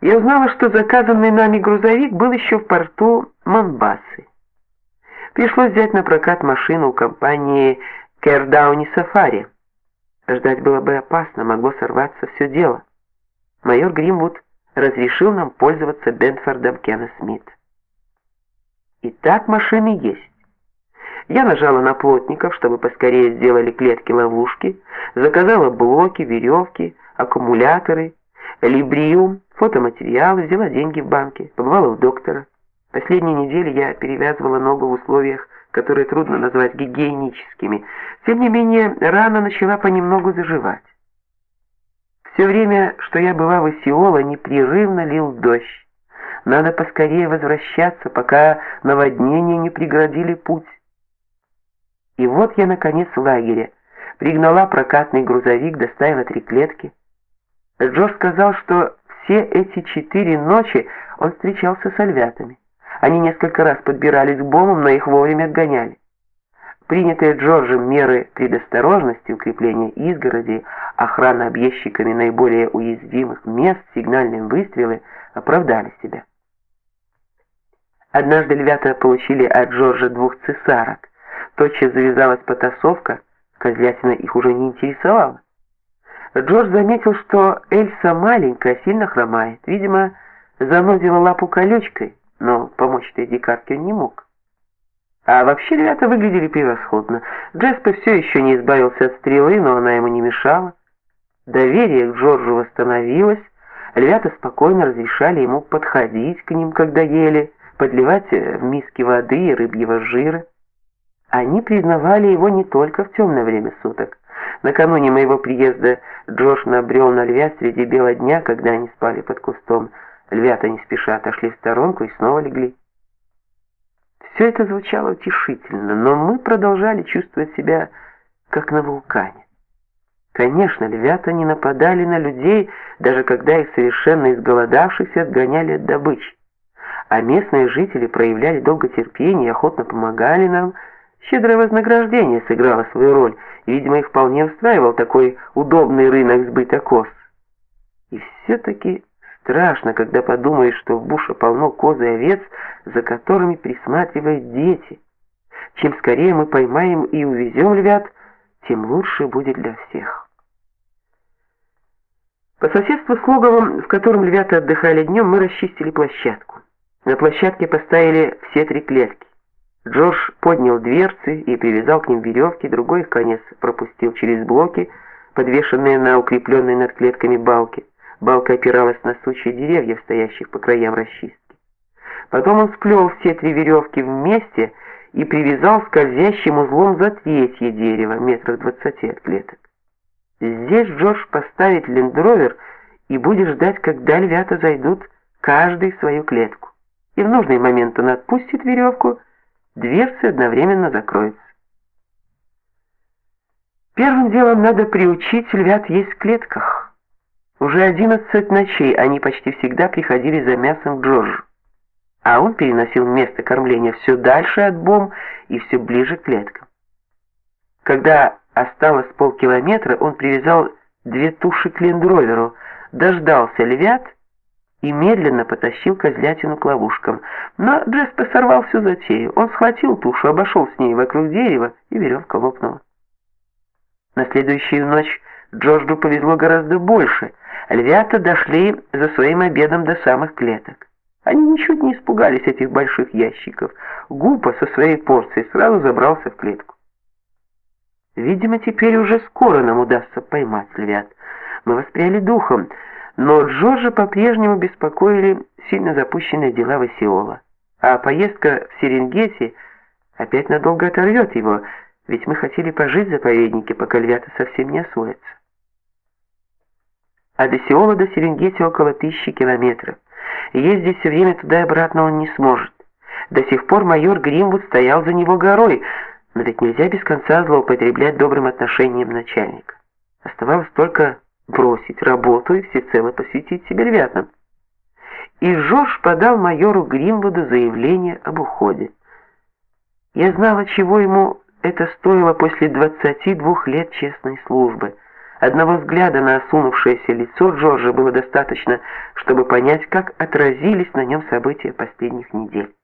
Я узнала, что заказанный нами грузовик был еще в порту Монбасы. Пришлось взять на прокат машину у компании Кердауни Сафари. Ждать было бы опасно, могло сорваться все дело. Майор Гримвуд разрешил нам пользоваться Бенфордом Кена Смит. Итак, машины есть. Я нажала на плотников, чтобы поскорее сделали клетки-ловушки, заказала блоки, веревки, аккумуляторы, либриум, фотоматериалы, взяла деньги в банке, побывала у доктора. Последние недели я перевязывала ногу в условиях, которые трудно назвать гигиеническими. Тем не менее, рана начала понемногу заживать. Все время, что я была в Исиола, непрерывно лил дождь. Надо поскорее возвращаться, пока наводнения не преградили путь. И вот я наконец в лагере. Пригнала прокатный грузовик, доставила три клетки. Джо сказал, что все эти четыре ночи он встречался с альвятами. Они несколько раз подбирались к бомбам, но их вовремя отгоняли. Принятые Джорджем меры предосторожности, укрепления изгородей, охрана объездчиками наиболее уязвимых мест, сигнальные выстрелы оправдали себя. Однажды львята получили от Джорджа двух цесарок. Тотчас завязалась потасовка, козлятина их уже не интересовала. Джордж заметил, что Эльса маленькая, сильно хромает. Видимо, занозила лапу колючкой, но помочь этой дикарке он не мог. А вообще ребята выглядели превосходно. Джеспер все еще не избавился от стрелы, но она ему не мешала. Доверие к Джорджу восстановилось. Ребята спокойно разрешали ему подходить к ним, когда ели, подливать в миски воды и рыбьего жира. Они признавали его не только в темное время суток. Накануне моего приезда Джош набрел на львя среди бела дня, когда они спали под кустом. Львята не спеша отошли в сторонку и снова легли. Все это звучало утешительно, но мы продолжали чувствовать себя как на вулкане. Конечно, львята не нападали на людей, даже когда их совершенно изголодавшихся отгоняли от добычи. А местные жители проявляли долготерпение и охотно помогали нам. Щедрое вознаграждение сыграло свою роль, видимо, их вполне устраивал такой удобный рынок сбыта коз. И все-таки Страшно, когда подумаешь, что в буше полно коз и овец, за которыми присматривают дети. Чем скорее мы поймаем и увезем львят, тем лучше будет для всех. По соседству с логовом, в котором львята отдыхали днем, мы расчистили площадку. На площадке поставили все три клетки. Джордж поднял дверцы и привязал к ним веревки, другой конец пропустил через блоки, подвешенные на укрепленные над клетками балки. Балка опиралась на сучья деревьев, стоящих по краям расчистки. Потом он сплел все три веревки вместе и привязал скользящим узлом за третье дерево, метров двадцати от клеток. Здесь Джордж поставит лендровер и будет ждать, когда львята зайдут каждый в свою клетку. И в нужный момент он отпустит веревку, дверцы одновременно закроются. Первым делом надо приучить львят есть в клетках. Уже одиннадцать ночей они почти всегда приходили за мясом к Джорджу, а он переносил место кормления все дальше от бомб и все ближе к клеткам. Когда осталось полкилометра, он привязал две туши к лендроверу, дождался львят и медленно потащил козлятину к ловушкам. Но Джеспер сорвал всю затею. Он схватил тушу, обошел с ней вокруг дерева, и веревка лопнула. На следующую ночь Джорджу повезло гораздо больше. Львята дошли за своим обедом до самых клеток. Они ничуть не испугались этих больших ящиков. Гупа со своей порцией сразу забрался в клетку. Видимо, теперь уже скоро нам удастся поймать львят. Мы воспряли духом, но Джорджа по-прежнему беспокоили сильно запущенные дела Васиола. А поездка в Серенгети опять надолго оторвет его, ведь мы хотели пожить в заповеднике, пока львята совсем не освоятся а до Сеула до Серенгети около тысячи километров. Ездить все время туда и обратно он не сможет. До сих пор майор Гримвуд стоял за него горой, но ведь нельзя без конца злоупотреблять добрым отношением начальника. Оставалось только бросить работу и всецело посвятить себя ребятам. И Жорж подал майору Гримвуду заявление об уходе. Я знала, чего ему это стоило после 22 лет честной службы – Одного взгляда на осунувшееся лицо Джорджа было достаточно, чтобы понять, как отразились на нем события последних недель.